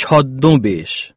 ছদ্মবেশ।